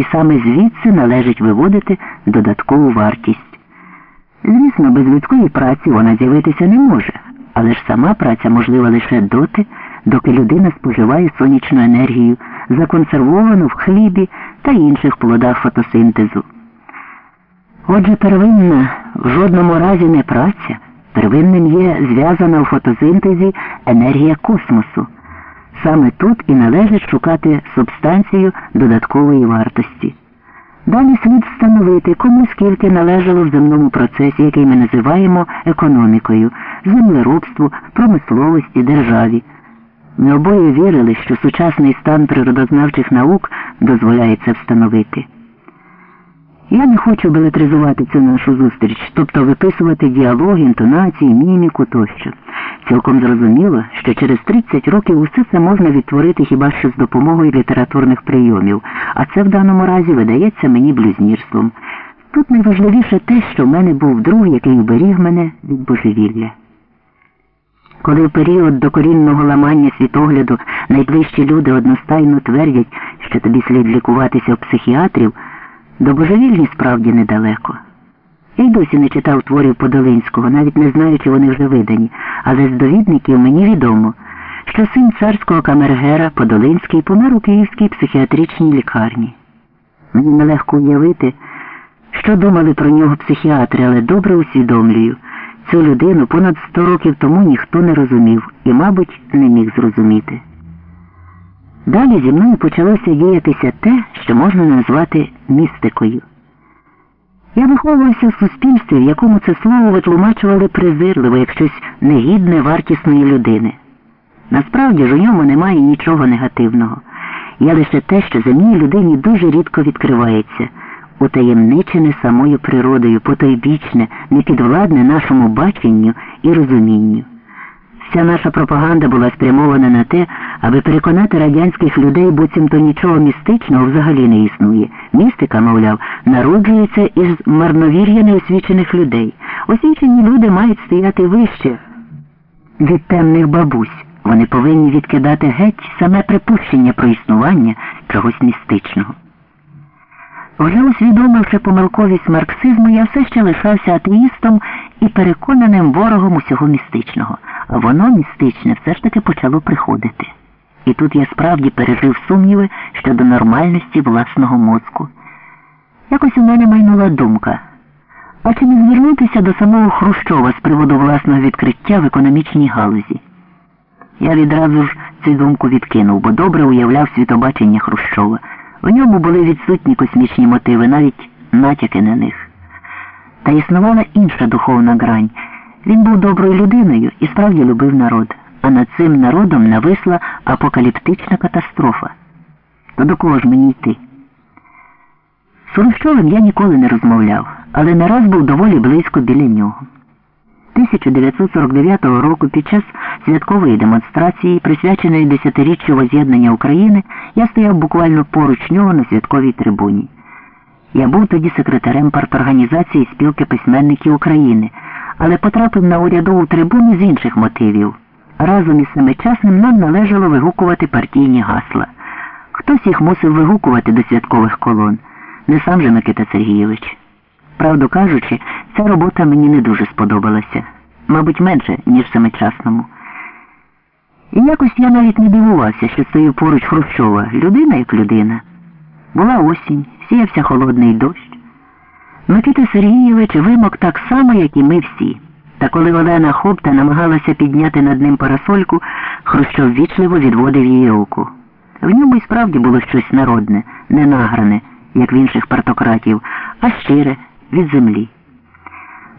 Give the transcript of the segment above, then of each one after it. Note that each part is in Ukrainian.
і саме звідси належить виводити додаткову вартість. Звісно, без людської праці вона з'явитися не може, але ж сама праця можлива лише доти, доки людина споживає сонячну енергію, законсервовану в хлібі та інших плодах фотосинтезу. Отже, первинна в жодному разі не праця, первинним є зв'язана у фотосинтезі енергія космосу. Саме тут і належить шукати субстанцію додаткової вартості. Далі слід встановити, кому скільки належало в земному процесі, який ми називаємо економікою, землеробству, промисловості, державі. Ми обоє вірили, що сучасний стан природознавчих наук дозволяє це встановити. Я не хочу белетризувати цю нашу зустріч, тобто виписувати діалог, інтонації, міміку тощо. Цілком зрозуміло, що через 30 років усе це можна відтворити хіба що з допомогою літературних прийомів, а це в даному разі видається мені блюзнірством. Тут найважливіше те, що в мене був друг, який уберіг мене від божевілля. Коли в період докорінного ламання світогляду найближчі люди одностайно твердять, що тобі слід лікуватися у психіатрів, до божевільні справді недалеко. Я й досі не читав творів Подолинського, навіть не знаю, чи вони вже видані, але з довідників мені відомо, що син царського камергера Подолинський помер у Київській психіатричній лікарні. Мені нелегко уявити, що думали про нього психіатри, але добре усвідомлюю. Цю людину понад сто років тому ніхто не розумів і, мабуть, не міг зрозуміти. Далі зі мною почалося діятися те, що можна назвати містикою. Я виховувався в суспільстві, в якому це слово витлумачували презирливо, як щось негідне вартісної людини. Насправді ж у ньому немає нічого негативного. Я лише те, що земній людині дуже рідко відкривається, утаємничене самою природою, потойбічне, непідвладне нашому баченню і розумінню. Вся наша пропаганда була спрямована на те, аби переконати радянських людей, буцімто нічого містичного взагалі не існує. Містика, мовляв, народжується із марновір'я неосвічених людей. Освічені люди мають стояти вище від темних бабусь. Вони повинні відкидати геть саме припущення про існування чогось містичного. Вже усвідомивши помилковість марксизму, я все ще лишався атеїстом і переконаним ворогом усього містичного. Воно містичне все ж таки почало приходити. І тут я справді пережив сумніви щодо нормальності власного мозку. Якось у мене майнула думка. А чи не звернутися до самого Хрущова з приводу власного відкриття в економічній галузі? Я відразу ж цю думку відкинув, бо добре уявляв світобачення Хрущова. У ньому були відсутні космічні мотиви, навіть натяки на них. Та існувала інша духовна грань. Він був доброю людиною і справді любив народ, а над цим народом нависла апокаліптична катастрофа. То до кого ж мені йти? З Хрущовим я ніколи не розмовляв, але не раз був доволі близько біля нього. 1949 року під час святкової демонстрації, присвяченої десятиріччю воз'єднання України, я стояв буквально поруч нього на святковій трибуні. Я був тоді секретарем парторганізації спілки письменників України, але потрапив на урядову трибуну з інших мотивів. Разом із семичасним нам належало вигукувати партійні гасла. Хтось їх мусив вигукувати до святкових колон, не сам же Микита Сергійович. Правду кажучи, ця робота мені не дуже сподобалася, мабуть, менше, ніж семичасному. І якось я навіть не дивувався, що стою поруч Хрущова, людина як людина. Була осінь, сіявся холодний дощ. Микита Сергійович вимок так само, як і ми всі. Та коли Олена Хопта намагалася підняти над ним парасольку, Хрущов вічливо відводив її руку. В ньому і справді було щось народне, не награне, як в інших партократів, а щире від землі.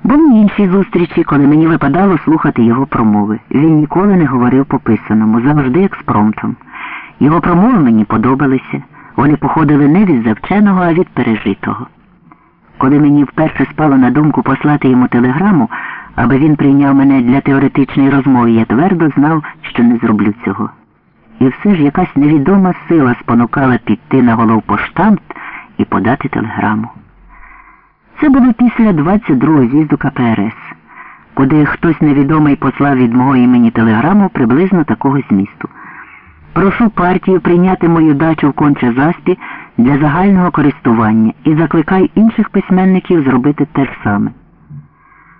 Були інші зустрічі, коли мені випадало слухати його промови. Він ніколи не говорив по писаному, завжди експромтом. Його промови мені подобалися. Вони походили не від завченого, а від пережитого. Коли мені вперше спало на думку послати йому телеграму, аби він прийняв мене для теоретичної розмови, я твердо знав, що не зроблю цього. І все ж якась невідома сила спонукала піти на головпоштамт і подати телеграму. Це було після 22-го з'їзду КПРС, куди хтось невідомий послав від мого імені телеграму приблизно такого змісту. Прошу партію прийняти мою дачу в конче заспі для загального користування і закликай інших письменників зробити те ж саме.